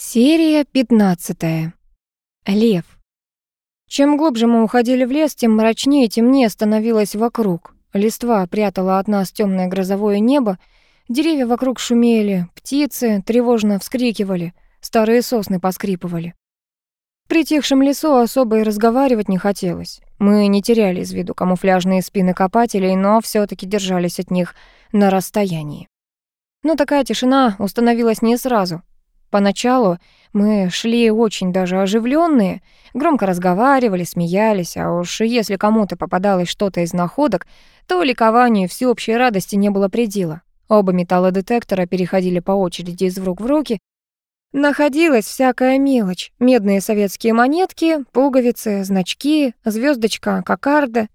Серия 15. Лев. Чем глубже мы уходили в лес, тем мрачнее и темнее становилось вокруг. Листва прятала от нас темное грозовое небо, деревья вокруг шумели, птицы тревожно вскрикивали, старые сосны поскрипывали. В притихшем лесу особо и разговаривать не хотелось. Мы не теряли из виду камуфляжные спины копателей, но все таки держались от них на расстоянии. Но такая тишина установилась не сразу. Поначалу мы шли очень даже оживленные, громко разговаривали, смеялись, а уж если кому-то попадалось что-то из находок, то ликованию всеобщей радости не было предела. Оба металлодетектора переходили по очереди из рук в руки. Находилась всякая мелочь. Медные советские монетки, пуговицы, значки, звездочка, кокарда.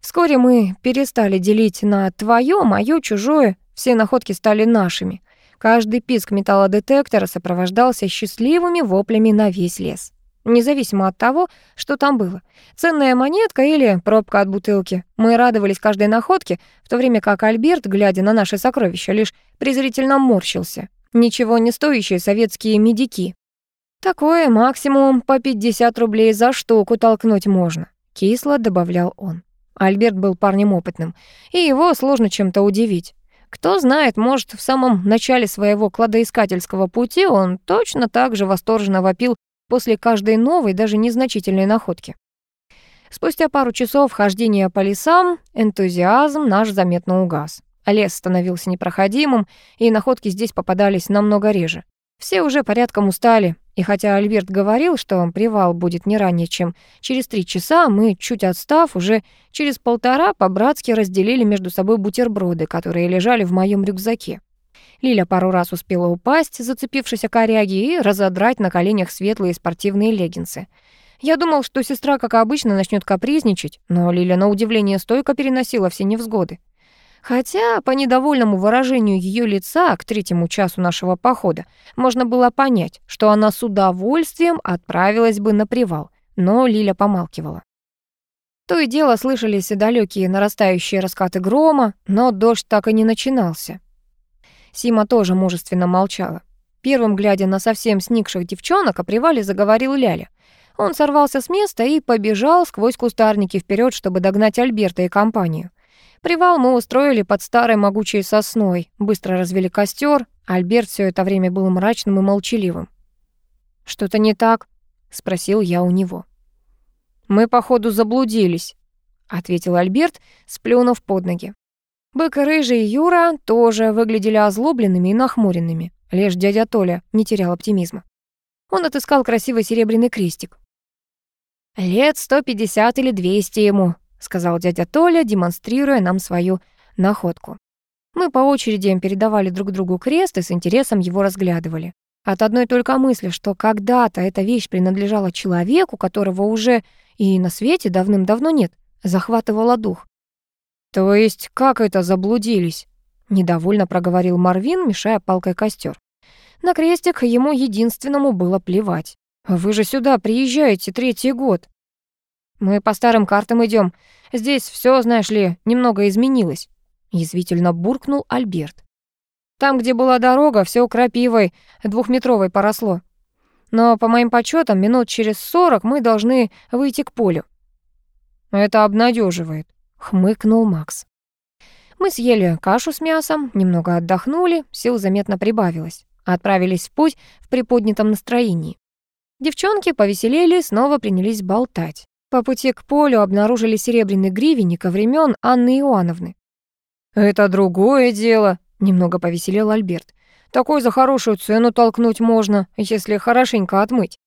Вскоре мы перестали делить на твоё, моё, чужое. Все находки стали нашими — Каждый писк металлодетектора сопровождался счастливыми воплями на весь лес. Независимо от того, что там было. Ценная монетка или пробка от бутылки. Мы радовались каждой находке, в то время как Альберт, глядя на наши сокровища, лишь презрительно морщился. Ничего не стоящие советские медики. Такое максимум по 50 рублей за штуку толкнуть можно, кисло добавлял он. Альберт был парнем опытным, и его сложно чем-то удивить. Кто знает, может, в самом начале своего кладоискательского пути он точно так же восторженно вопил после каждой новой, даже незначительной находки. Спустя пару часов хождения по лесам энтузиазм наш заметно угас. Лес становился непроходимым, и находки здесь попадались намного реже. Все уже порядком устали, и хотя Альберт говорил, что привал будет не ранее, чем через три часа, мы, чуть отстав, уже через полтора по-братски разделили между собой бутерброды, которые лежали в моем рюкзаке. Лиля пару раз успела упасть, зацепившись о коряги, и разодрать на коленях светлые спортивные леггинсы. Я думал, что сестра, как обычно, начнет капризничать, но Лиля на удивление стойко переносила все невзгоды. Хотя по недовольному выражению ее лица к третьему часу нашего похода можно было понять, что она с удовольствием отправилась бы на привал, но Лиля помалкивала. То и дело слышались и далекие нарастающие раскаты грома, но дождь так и не начинался. Сима тоже мужественно молчала. Первым, глядя на совсем сникших девчонок, о привале заговорил Ляля. Он сорвался с места и побежал сквозь кустарники вперед, чтобы догнать Альберта и компанию. Привал мы устроили под старой могучей сосной, быстро развели костер. Альберт все это время был мрачным и молчаливым. «Что-то не так?» — спросил я у него. «Мы, походу, заблудились», — ответил Альберт, сплюнув под ноги. Бык Рыжий и Юра тоже выглядели озлобленными и нахмуренными. Лишь дядя Толя не терял оптимизма. Он отыскал красивый серебряный крестик. «Лет сто пятьдесят или двести ему», сказал дядя Толя, демонстрируя нам свою находку. Мы по очереди передавали друг другу крест и с интересом его разглядывали. От одной только мысли, что когда-то эта вещь принадлежала человеку, которого уже и на свете давным-давно нет, захватывала дух. «То есть как это заблудились?» — недовольно проговорил Марвин, мешая палкой костер. На крестик ему единственному было плевать. «Вы же сюда приезжаете третий год. Мы по старым картам идем. Здесь все, знаешь ли, немного изменилось», — язвительно буркнул Альберт. «Там, где была дорога, все крапивой двухметровой поросло. Но, по моим подсчетам, минут через сорок мы должны выйти к полю». «Это обнадеживает, хмыкнул Макс. Мы съели кашу с мясом, немного отдохнули, сил заметно прибавилось. Отправились в путь в приподнятом настроении. Девчонки повеселели, снова принялись болтать. По пути к полю обнаружили серебряный гривенник времен Анны Иоанновны. «Это другое дело», — немного повеселел Альберт. «Такой за хорошую цену толкнуть можно, если хорошенько отмыть».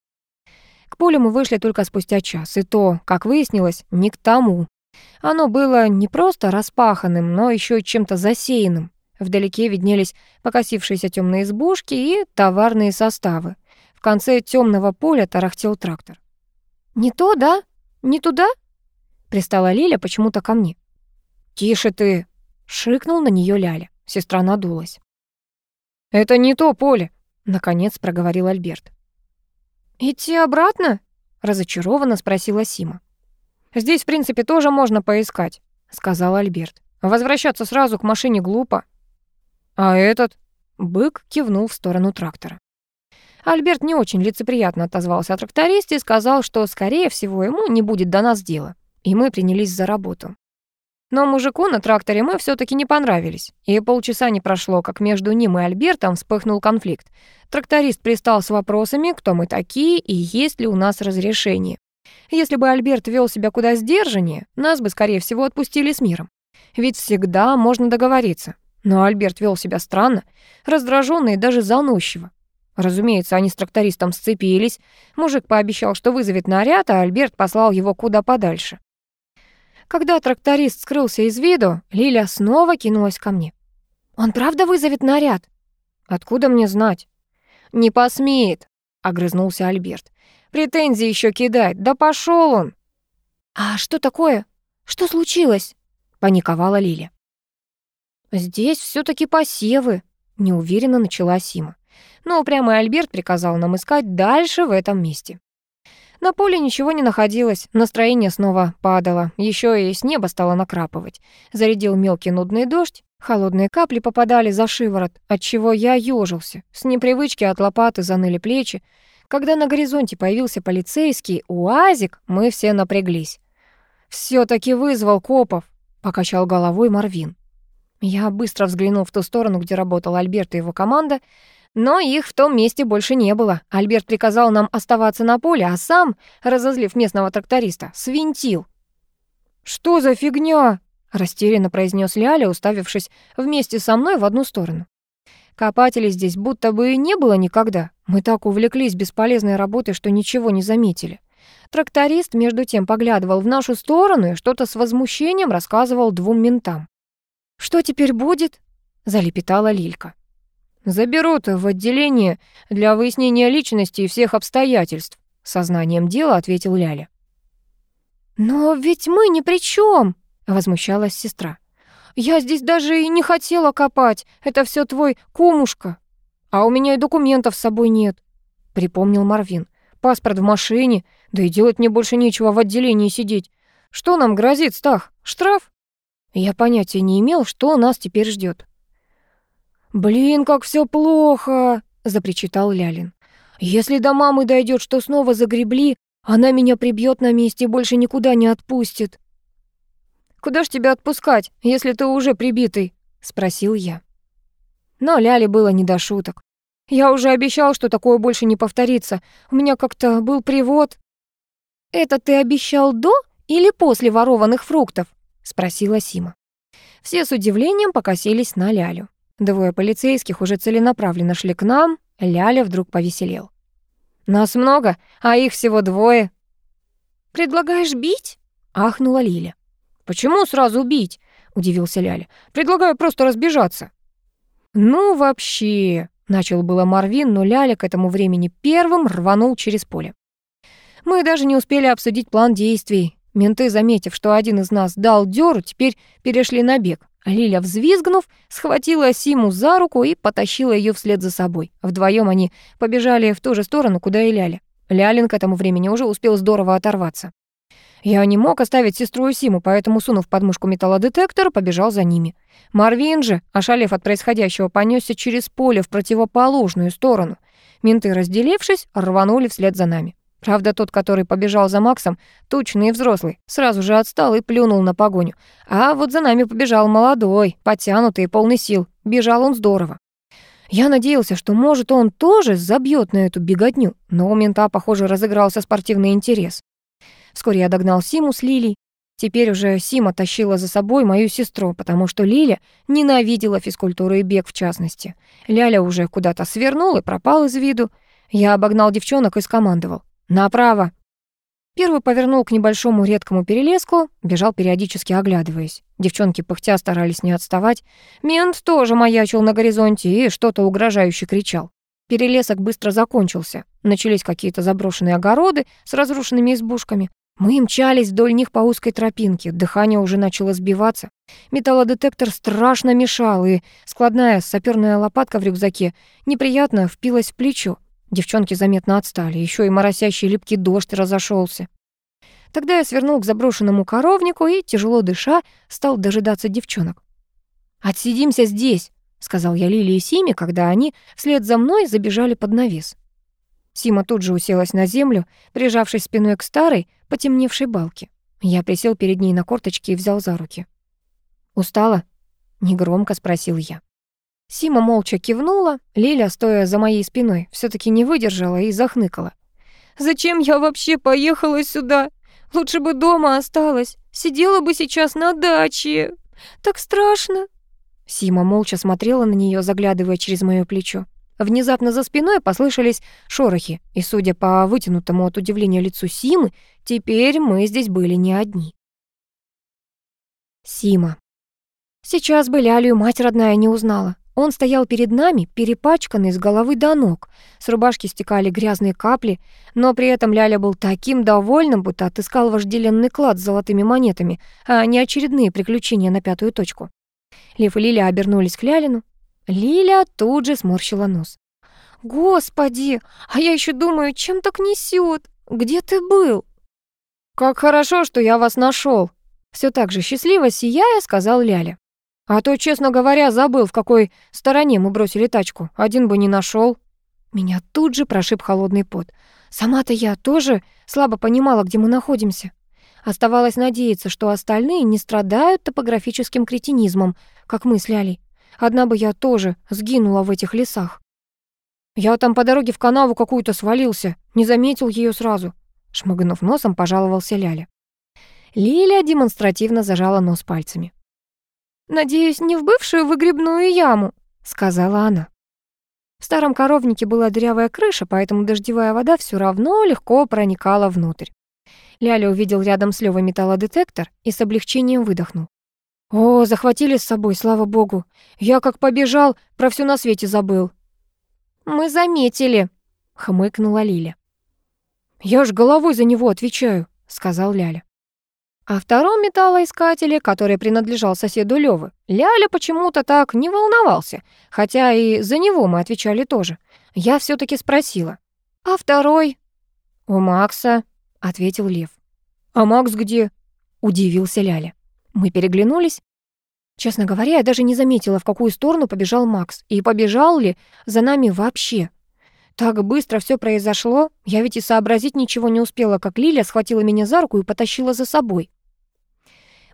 К полю мы вышли только спустя час, и то, как выяснилось, не к тому. Оно было не просто распаханным, но еще чем-то засеянным. Вдалеке виднелись покосившиеся темные избушки и товарные составы. В конце темного поля тарахтел трактор. «Не то, да?» «Не туда?» — пристала Лиля почему-то ко мне. «Тише ты!» — шикнул на нее Ляля. Сестра надулась. «Это не то поле!» — наконец проговорил Альберт. «Идти обратно?» — разочарованно спросила Сима. «Здесь, в принципе, тоже можно поискать», — сказал Альберт. «Возвращаться сразу к машине глупо». «А этот?» — бык кивнул в сторону трактора. Альберт не очень лицеприятно отозвался о трактористе и сказал, что, скорее всего, ему не будет до нас дела. И мы принялись за работу. Но мужику на тракторе мы все таки не понравились. И полчаса не прошло, как между ним и Альбертом вспыхнул конфликт. Тракторист пристал с вопросами, кто мы такие и есть ли у нас разрешение. Если бы Альберт вел себя куда сдержаннее, нас бы, скорее всего, отпустили с миром. Ведь всегда можно договориться. Но Альберт вел себя странно, раздраженно и даже заносчиво. Разумеется, они с трактористом сцепились. Мужик пообещал, что вызовет наряд, а Альберт послал его куда подальше. Когда тракторист скрылся из виду, Лиля снова кинулась ко мне. «Он правда вызовет наряд?» «Откуда мне знать?» «Не посмеет», — огрызнулся Альберт. «Претензии еще кидает. Да пошел он!» «А что такое? Что случилось?» — паниковала Лиля. «Здесь все таки посевы», — неуверенно начала Сима. Но упрямый Альберт приказал нам искать дальше в этом месте. На поле ничего не находилось, настроение снова падало, еще и с неба стало накрапывать. Зарядил мелкий нудный дождь, холодные капли попадали за шиворот, отчего я ёжился. С непривычки от лопаты заныли плечи. Когда на горизонте появился полицейский УАЗик, мы все напряглись. все таки вызвал копов», — покачал головой Марвин. Я быстро взглянул в ту сторону, где работал Альберт и его команда. Но их в том месте больше не было. Альберт приказал нам оставаться на поле, а сам, разозлив местного тракториста, свинтил. «Что за фигня?» — растерянно произнес Ляля, уставившись вместе со мной в одну сторону. Копателей здесь будто бы и не было никогда. Мы так увлеклись бесполезной работой, что ничего не заметили. Тракторист, между тем, поглядывал в нашу сторону и что-то с возмущением рассказывал двум ментам. «Что теперь будет?» — залепетала Лилька. Заберут в отделение для выяснения личности и всех обстоятельств, сознанием дела ответил Ляля. Но ведь мы ни при чем, возмущалась сестра. Я здесь даже и не хотела копать. Это все твой кумушка. А у меня и документов с собой нет, припомнил Марвин. Паспорт в машине, да и делать мне больше нечего в отделении сидеть. Что нам грозит, Стах? Штраф? Я понятия не имел, что нас теперь ждет. «Блин, как все плохо!» — запричитал Лялин. «Если до мамы дойдет, что снова загребли, она меня прибьет на месте и больше никуда не отпустит». «Куда ж тебя отпускать, если ты уже прибитый?» — спросил я. Но Ляле было не до шуток. «Я уже обещал, что такое больше не повторится. У меня как-то был привод». «Это ты обещал до или после ворованных фруктов?» — спросила Сима. Все с удивлением покосились на Лялю. Двое полицейских уже целенаправленно шли к нам, Ляля вдруг повеселел. «Нас много, а их всего двое». «Предлагаешь бить?» — ахнула Лиля. «Почему сразу бить?» — удивился Ляля. «Предлагаю просто разбежаться». «Ну, вообще...» — начал было Марвин, но Ляля к этому времени первым рванул через поле. Мы даже не успели обсудить план действий. Менты, заметив, что один из нас дал дёру, теперь перешли на бег. Лиля, взвизгнув, схватила Симу за руку и потащила ее вслед за собой. Вдвоем они побежали в ту же сторону, куда и Ляля. Лялин к этому времени уже успел здорово оторваться. Я не мог оставить сестру и Симу, поэтому, сунув подмышку металлодетектор, побежал за ними. Марвин же, ошалев от происходящего, понесся через поле в противоположную сторону. Менты, разделившись, рванули вслед за нами. Правда, тот, который побежал за Максом, тучный и взрослый, сразу же отстал и плюнул на погоню. А вот за нами побежал молодой, подтянутый и полный сил. Бежал он здорово. Я надеялся, что, может, он тоже забьет на эту беготню, но у мента, похоже, разыгрался спортивный интерес. Вскоре я догнал Симу с Лилей. Теперь уже Сима тащила за собой мою сестру, потому что Лиля ненавидела физкультуру и бег в частности. Ляля уже куда-то свернул и пропал из виду. Я обогнал девчонок и скомандовал. «Направо!» Первый повернул к небольшому редкому перелеску, бежал периодически оглядываясь. Девчонки пыхтя старались не отставать. Мент тоже маячил на горизонте и что-то угрожающе кричал. Перелесок быстро закончился. Начались какие-то заброшенные огороды с разрушенными избушками. Мы мчались вдоль них по узкой тропинке. Дыхание уже начало сбиваться. Металлодетектор страшно мешал, и складная саперная лопатка в рюкзаке неприятно впилась в плечо. Девчонки заметно отстали, еще и моросящий липкий дождь разошелся. Тогда я свернул к заброшенному коровнику и, тяжело дыша, стал дожидаться девчонок. «Отсидимся здесь», — сказал я Лиле и Симе, когда они вслед за мной забежали под навес. Сима тут же уселась на землю, прижавшись спиной к старой, потемневшей балке. Я присел перед ней на корточки и взял за руки. «Устала?» — негромко спросил я. Сима молча кивнула, Лиля, стоя за моей спиной, все таки не выдержала и захныкала. «Зачем я вообще поехала сюда? Лучше бы дома осталась, сидела бы сейчас на даче. Так страшно». Сима молча смотрела на нее, заглядывая через моё плечо. Внезапно за спиной послышались шорохи, и, судя по вытянутому от удивления лицу Симы, теперь мы здесь были не одни. Сима. Сейчас бы Лялю мать родная не узнала. Он стоял перед нами, перепачканный с головы до ног. С рубашки стекали грязные капли, но при этом Ляля был таким довольным, будто отыскал вожделенный клад с золотыми монетами, а не очередные приключения на пятую точку. Лев и Лиля обернулись к Лялину. Лиля тут же сморщила нос. «Господи, а я еще думаю, чем так несет? Где ты был?» «Как хорошо, что я вас нашел!» Все так же счастливо сияя, сказал Ляля. А то, честно говоря, забыл, в какой стороне мы бросили тачку. Один бы не нашел. Меня тут же прошиб холодный пот. Сама-то я тоже слабо понимала, где мы находимся. Оставалось надеяться, что остальные не страдают топографическим кретинизмом, как мы с Лялей. Одна бы я тоже сгинула в этих лесах. Я там по дороге в канаву какую-то свалился, не заметил ее сразу. Шмыгнув носом, пожаловался Ляля. Лиля демонстративно зажала нос пальцами. «Надеюсь, не в бывшую выгребную яму», — сказала она. В старом коровнике была дырявая крыша, поэтому дождевая вода все равно легко проникала внутрь. Ляля увидел рядом с Лёвой металлодетектор и с облегчением выдохнул. «О, захватили с собой, слава богу. Я как побежал, про все на свете забыл». «Мы заметили», — хмыкнула Лиля. «Я ж головой за него отвечаю», — сказал Ляля. О втором металлоискателе, который принадлежал соседу Лёвы, Ляля почему-то так не волновался, хотя и за него мы отвечали тоже. Я все таки спросила. «А второй?» «У Макса», — ответил Лев. «А Макс где?» — удивился Ляля. Мы переглянулись. Честно говоря, я даже не заметила, в какую сторону побежал Макс, и побежал ли за нами вообще. Так быстро все произошло, я ведь и сообразить ничего не успела, как Лиля схватила меня за руку и потащила за собой.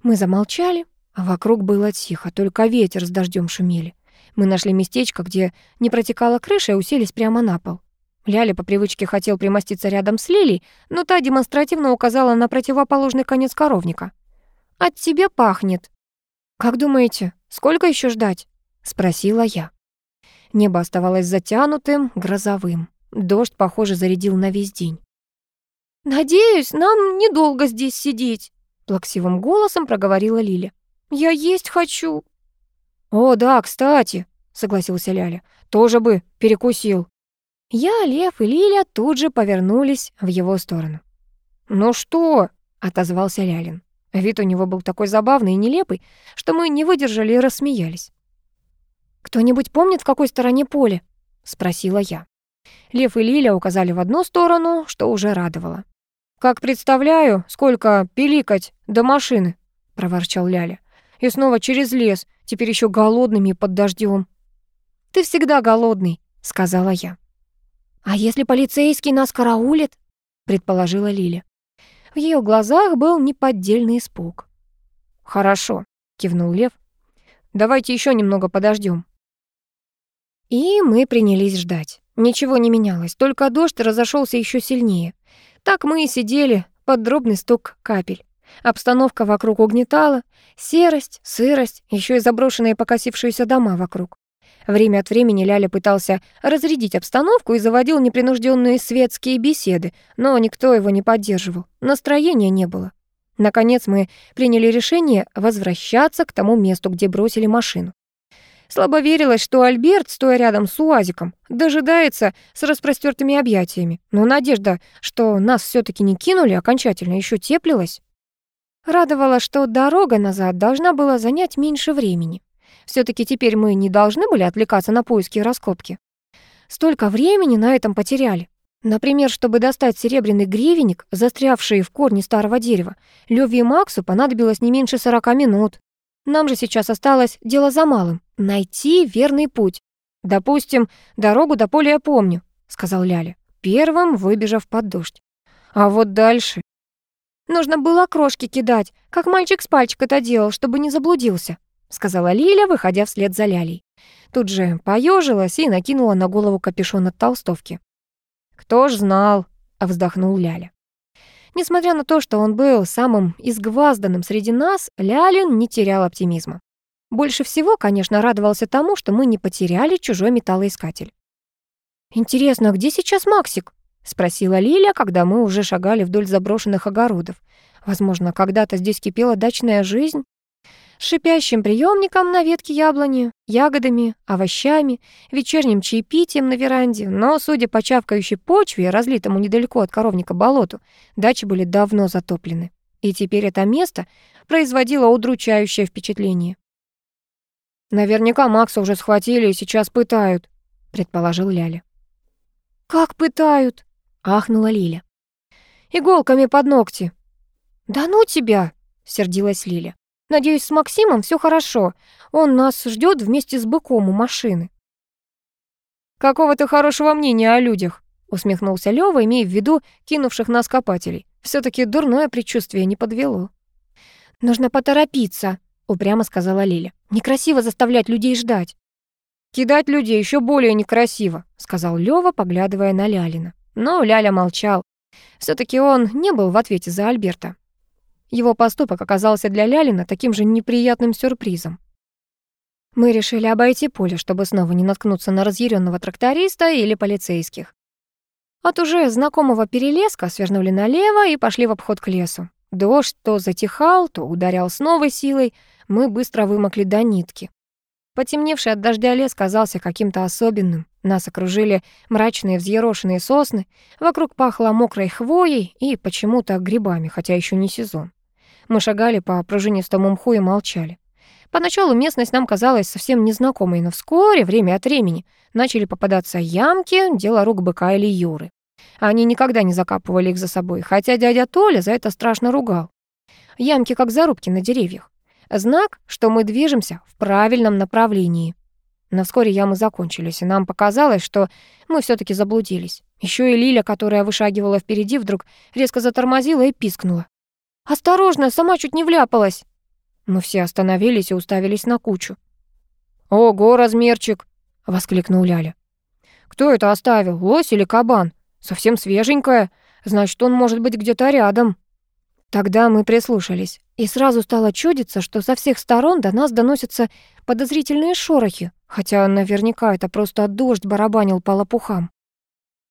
Мы замолчали, а вокруг было тихо, только ветер с дождем шумели. Мы нашли местечко, где не протекала крыша, и уселись прямо на пол. Ляля по привычке хотел примоститься рядом с Лилей, но та демонстративно указала на противоположный конец коровника. «От тебя пахнет». «Как думаете, сколько еще ждать?» — спросила я. Небо оставалось затянутым, грозовым. Дождь, похоже, зарядил на весь день. «Надеюсь, нам недолго здесь сидеть», плаксивым голосом проговорила Лиля. «Я есть хочу». «О, да, кстати», — согласился Ляля, «тоже бы перекусил». Я, Лев и Лиля тут же повернулись в его сторону. «Ну что?» — отозвался Лялин. Вид у него был такой забавный и нелепый, что мы не выдержали и рассмеялись. «Кто-нибудь помнит, в какой стороне поле?» — спросила я. Лев и Лиля указали в одну сторону, что уже радовало. «Как представляю, сколько пиликать до машины», — проворчал Ляля. «И снова через лес, теперь еще голодными и под дождем. «Ты всегда голодный», — сказала я. «А если полицейский нас караулит?» — предположила Лиля. В ее глазах был неподдельный испуг. «Хорошо», — кивнул Лев. «Давайте еще немного подождем. И мы принялись ждать. Ничего не менялось, только дождь разошелся еще сильнее. Так мы и сидели под дробный стук капель. Обстановка вокруг угнетала, серость, сырость, еще и заброшенные покосившиеся дома вокруг. Время от времени Ляля пытался разрядить обстановку и заводил непринужденные светские беседы, но никто его не поддерживал, настроения не было. Наконец мы приняли решение возвращаться к тому месту, где бросили машину. Слабо верилось, что Альберт, стоя рядом с УАЗиком, дожидается с распростертыми объятиями. Но надежда, что нас все таки не кинули, окончательно еще теплилась. Радовало, что дорога назад должна была занять меньше времени. все таки теперь мы не должны были отвлекаться на поиски и раскопки. Столько времени на этом потеряли. Например, чтобы достать серебряный гривенник, застрявший в корне старого дерева, Лёве и Максу понадобилось не меньше 40 минут. Нам же сейчас осталось дело за малым — найти верный путь. Допустим, дорогу до поля я помню, — сказал Ляля. первым выбежав под дождь. А вот дальше... «Нужно было крошки кидать, как мальчик с пальчик это делал, чтобы не заблудился», сказала Лиля, выходя вслед за Лялей. Тут же поежилась и накинула на голову капюшон от толстовки. «Кто ж знал?» — вздохнул Ляля. Несмотря на то, что он был самым изгвазданным среди нас, Лялин не терял оптимизма. Больше всего, конечно, радовался тому, что мы не потеряли чужой металлоискатель. «Интересно, а где сейчас Максик?» — спросила Лиля, когда мы уже шагали вдоль заброшенных огородов. Возможно, когда-то здесь кипела дачная жизнь, с шипящим приемником на ветке яблони, ягодами, овощами, вечерним чаепитием на веранде, но, судя по чавкающей почве, разлитому недалеко от коровника болоту, дачи были давно затоплены. И теперь это место производило удручающее впечатление. «Наверняка Макса уже схватили и сейчас пытают», — предположил Ляля. «Как пытают?» — ахнула Лиля. «Иголками под ногти». «Да ну тебя!» — сердилась Лиля. Надеюсь, с Максимом все хорошо. Он нас ждет вместе с быком у машины». «Какого ты хорошего мнения о людях?» усмехнулся Лёва, имея в виду кинувших нас копателей. все таки дурное предчувствие не подвело. «Нужно поторопиться», — упрямо сказала Лиля. «Некрасиво заставлять людей ждать». «Кидать людей еще более некрасиво», — сказал Лёва, поглядывая на Лялина. Но Ляля молчал. все таки он не был в ответе за Альберта. Его поступок оказался для Лялина таким же неприятным сюрпризом. Мы решили обойти поле, чтобы снова не наткнуться на разъяренного тракториста или полицейских. От уже знакомого перелеска свернули налево и пошли в обход к лесу. Дождь то затихал, то ударял с новой силой, мы быстро вымокли до нитки. Потемневший от дождя лес казался каким-то особенным. Нас окружили мрачные взъерошенные сосны, вокруг пахло мокрой хвоей и почему-то грибами, хотя еще не сезон. Мы шагали по пружинистому мху и молчали. Поначалу местность нам казалась совсем незнакомой, но вскоре, время от времени, начали попадаться ямки, дело рук быка или Юры. Они никогда не закапывали их за собой, хотя дядя Толя за это страшно ругал. Ямки как зарубки на деревьях. Знак, что мы движемся в правильном направлении. Но вскоре ямы закончились, и нам показалось, что мы все таки заблудились. Еще и Лиля, которая вышагивала впереди, вдруг резко затормозила и пискнула. «Осторожно, сама чуть не вляпалась!» Мы все остановились и уставились на кучу. «Ого, размерчик!» — воскликнул Ляля. «Кто это оставил, лось или кабан? Совсем свеженькая. Значит, он может быть где-то рядом». Тогда мы прислушались, и сразу стало чудиться, что со всех сторон до нас доносятся подозрительные шорохи, хотя наверняка это просто дождь барабанил по лопухам.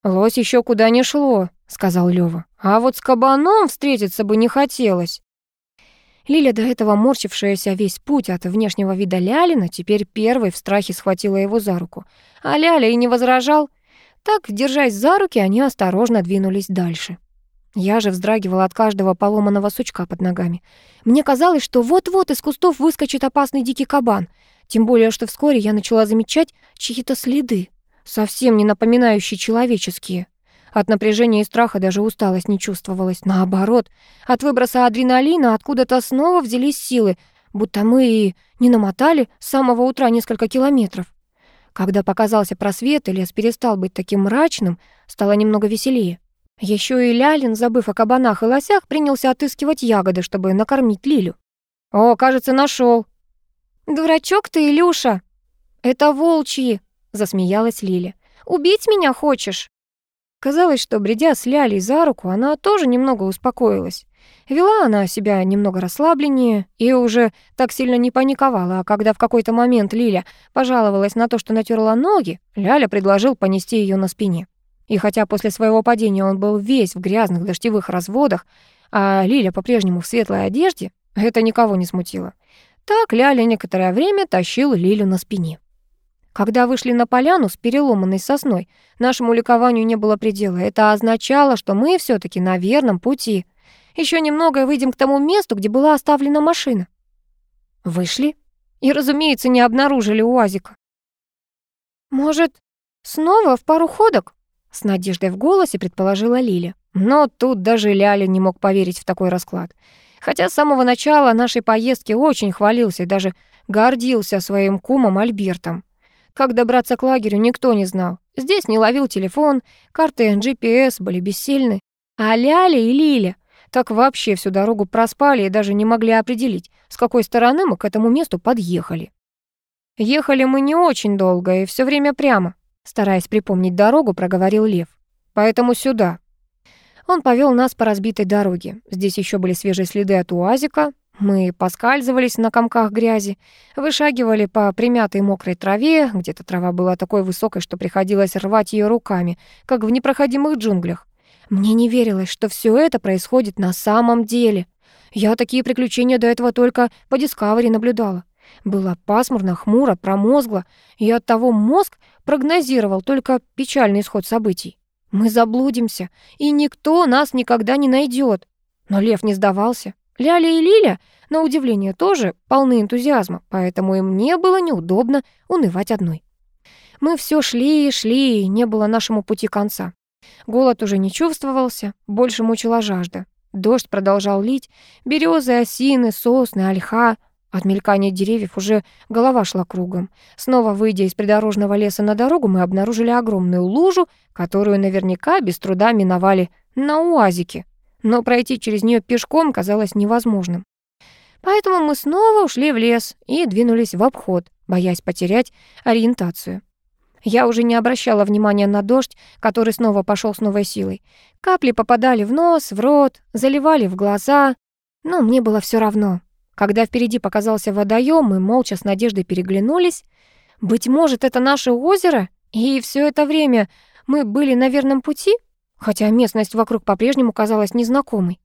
«Лось еще куда не шло», — сказал Лёва. «А вот с кабаном встретиться бы не хотелось». Лиля, до этого морщившаяся весь путь от внешнего вида Лялина, теперь первой в страхе схватила его за руку. А Ляля и не возражал. Так, держась за руки, они осторожно двинулись дальше. Я же вздрагивала от каждого поломанного сучка под ногами. Мне казалось, что вот-вот из кустов выскочит опасный дикий кабан. Тем более, что вскоре я начала замечать чьи-то следы совсем не напоминающие человеческие. От напряжения и страха даже усталость не чувствовалась. Наоборот, от выброса адреналина откуда-то снова взялись силы, будто мы и не намотали с самого утра несколько километров. Когда показался просвет, и лес перестал быть таким мрачным, стало немного веселее. Еще и Лялин, забыв о кабанах и лосях, принялся отыскивать ягоды, чтобы накормить Лилю. «О, кажется, нашел. «Дурачок ты, Илюша!» «Это волчьи!» засмеялась Лиля. «Убить меня хочешь?» Казалось, что, бредя с Лялей за руку, она тоже немного успокоилась. Вела она себя немного расслабленнее и уже так сильно не паниковала, а когда в какой-то момент Лиля пожаловалась на то, что натерла ноги, Ляля предложил понести ее на спине. И хотя после своего падения он был весь в грязных дождевых разводах, а Лиля по-прежнему в светлой одежде, это никого не смутило. Так Ляля некоторое время тащил Лилю на спине. Когда вышли на поляну с переломанной сосной, нашему ликованию не было предела. Это означало, что мы все таки на верном пути. Еще немного и выйдем к тому месту, где была оставлена машина. Вышли и, разумеется, не обнаружили УАЗика. «Может, снова в пару ходок?» С надеждой в голосе предположила Лиля. Но тут даже Ляля не мог поверить в такой расклад. Хотя с самого начала нашей поездки очень хвалился и даже гордился своим кумом Альбертом. Как добраться к лагерю, никто не знал. Здесь не ловил телефон, карты GPS были бессильны. А Ляля и Лиля так вообще всю дорогу проспали и даже не могли определить, с какой стороны мы к этому месту подъехали. Ехали мы не очень долго и все время прямо, стараясь припомнить дорогу, проговорил Лев. Поэтому сюда. Он повел нас по разбитой дороге. Здесь еще были свежие следы от УАЗика. Мы поскальзывались на комках грязи, вышагивали по примятой мокрой траве, где-то трава была такой высокой, что приходилось рвать ее руками, как в непроходимых джунглях. Мне не верилось, что все это происходит на самом деле. Я такие приключения до этого только по Discovery наблюдала. Было пасмурно, хмуро, промозгло, и оттого мозг прогнозировал только печальный исход событий. Мы заблудимся, и никто нас никогда не найдет. Но лев не сдавался. Ляля и Лиля, на удивление, тоже полны энтузиазма, поэтому им не было неудобно унывать одной. Мы все шли и шли, и не было нашему пути конца. Голод уже не чувствовался, больше мучила жажда. Дождь продолжал лить, березы, осины, сосны, ольха. От мелькания деревьев уже голова шла кругом. Снова выйдя из придорожного леса на дорогу, мы обнаружили огромную лужу, которую наверняка без труда миновали на УАЗике. Но пройти через нее пешком казалось невозможным. Поэтому мы снова ушли в лес и двинулись в обход, боясь потерять ориентацию. Я уже не обращала внимания на дождь, который снова пошел с новой силой. Капли попадали в нос, в рот, заливали в глаза. Но мне было все равно. Когда впереди показался водоем, мы молча с надеждой переглянулись. Быть может, это наше озеро? И все это время мы были на верном пути? Хотя местность вокруг по-прежнему казалась незнакомой.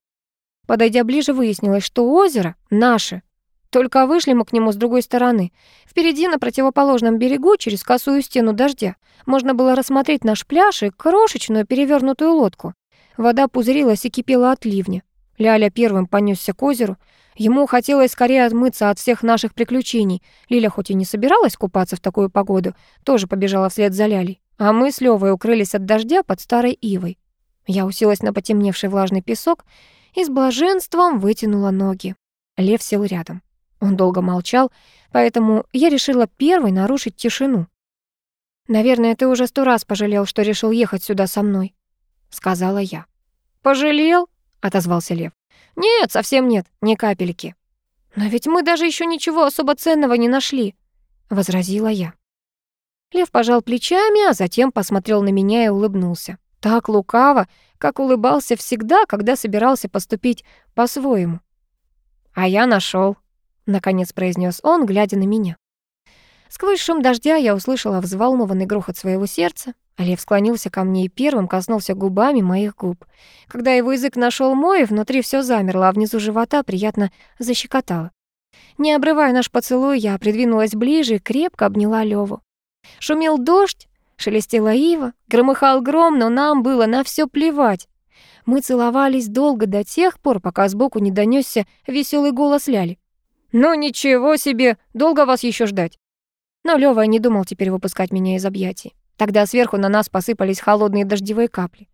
Подойдя ближе, выяснилось, что озеро наше, только вышли мы к нему с другой стороны. Впереди, на противоположном берегу, через косую стену дождя, можно было рассмотреть наш пляж и крошечную перевернутую лодку. Вода пузырилась и кипела от ливня. Ляля первым понесся к озеру. Ему хотелось скорее отмыться от всех наших приключений. Лиля хоть и не собиралась купаться в такую погоду, тоже побежала вслед за Лялей. А мы с Лёвой укрылись от дождя под старой ивой. Я уселась на потемневший влажный песок и с блаженством вытянула ноги. Лев сел рядом. Он долго молчал, поэтому я решила первой нарушить тишину. «Наверное, ты уже сто раз пожалел, что решил ехать сюда со мной», — сказала я. «Пожалел?» — отозвался Лев. «Нет, совсем нет, ни капельки». «Но ведь мы даже еще ничего особо ценного не нашли», — возразила я. Лев пожал плечами, а затем посмотрел на меня и улыбнулся. Так лукаво, как улыбался всегда, когда собирался поступить по-своему. «А я нашел, наконец произнес он, глядя на меня. Сквозь шум дождя я услышала взволнованный грохот своего сердца. Лев склонился ко мне и первым коснулся губами моих губ. Когда его язык нашел мой, внутри все замерло, а внизу живота приятно защекотало. Не обрывая наш поцелуй, я придвинулась ближе и крепко обняла Леву. Шумел дождь, шелестела ива, громыхал гром, но нам было на все плевать. Мы целовались долго до тех пор, пока сбоку не донесся веселый голос Ляли. «Ну ничего себе, долго вас еще ждать?» Но Лёва не думал теперь выпускать меня из объятий. Тогда сверху на нас посыпались холодные дождевые капли.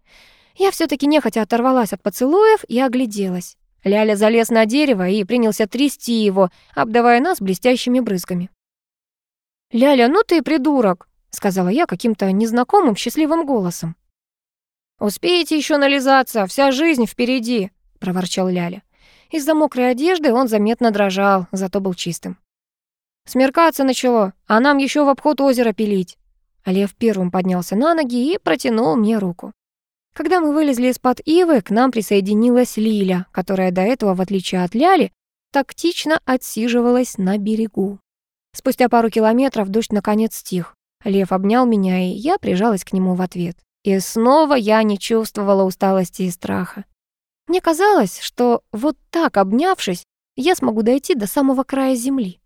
Я все таки нехотя оторвалась от поцелуев и огляделась. Ляля залез на дерево и принялся трясти его, обдавая нас блестящими брызгами. «Ляля, ну ты придурок!» — сказала я каким-то незнакомым счастливым голосом. «Успеете еще нализаться, вся жизнь впереди!» — проворчал Ляля. Из-за мокрой одежды он заметно дрожал, зато был чистым. «Смеркаться начало, а нам еще в обход озера пилить». Лев первым поднялся на ноги и протянул мне руку. Когда мы вылезли из-под ивы, к нам присоединилась Лиля, которая до этого, в отличие от Ляли, тактично отсиживалась на берегу. Спустя пару километров дождь наконец стих. Лев обнял меня, и я прижалась к нему в ответ. И снова я не чувствовала усталости и страха. Мне казалось, что вот так обнявшись, я смогу дойти до самого края земли.